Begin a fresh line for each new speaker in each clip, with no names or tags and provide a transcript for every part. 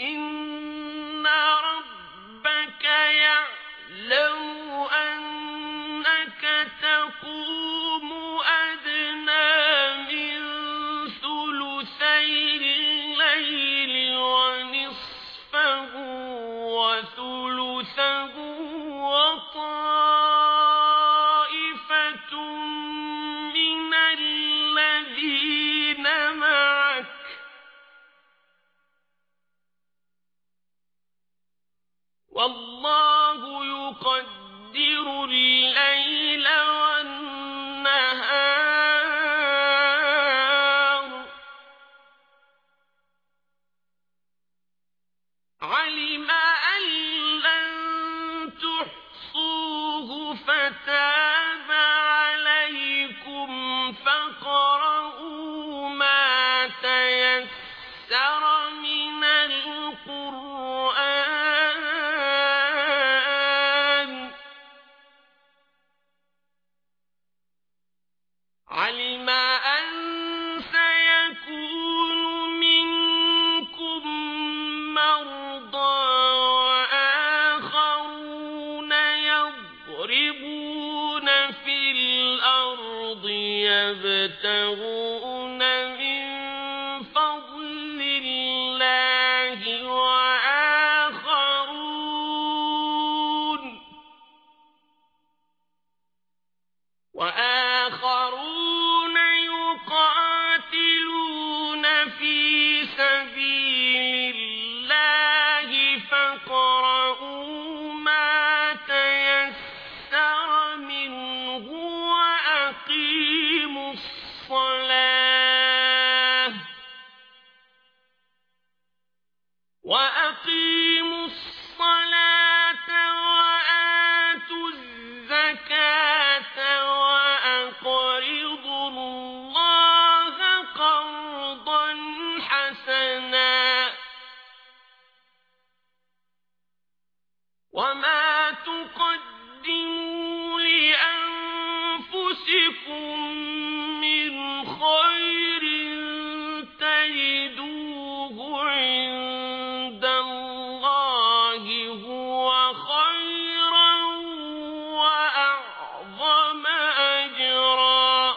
إن والله وما تقدموا لأنفسكم من خير تجدوه عند الله هو خيرا وأعظم أجرا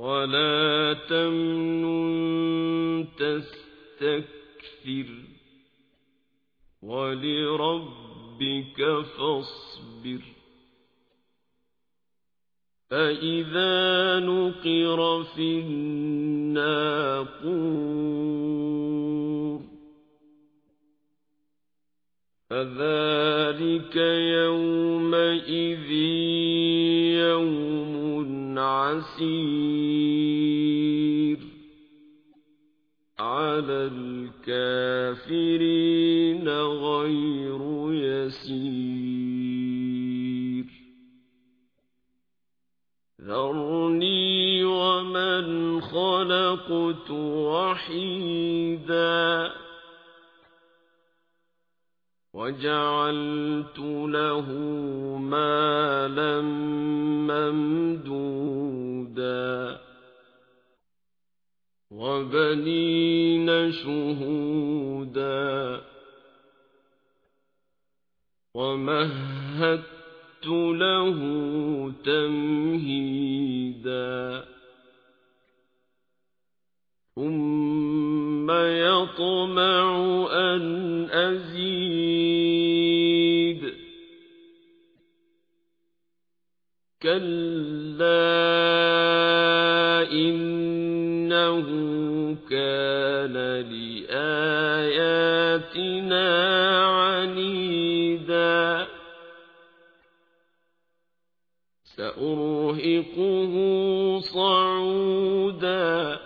ولا تمنن تستكثر ولربك فاصبر فإذا نقر في الناقور فذلك يومئذ يوم عسير على الكافرين غير يسير. ذرني ومن خلقت وحيداً وجعلت له مالا ممدودا وبنين شهودا ومهدت له تمهيدا ثم يطمع أن أزيد. كلا إنه كان لآياتنا عنيدا. سأرهقه صعودا.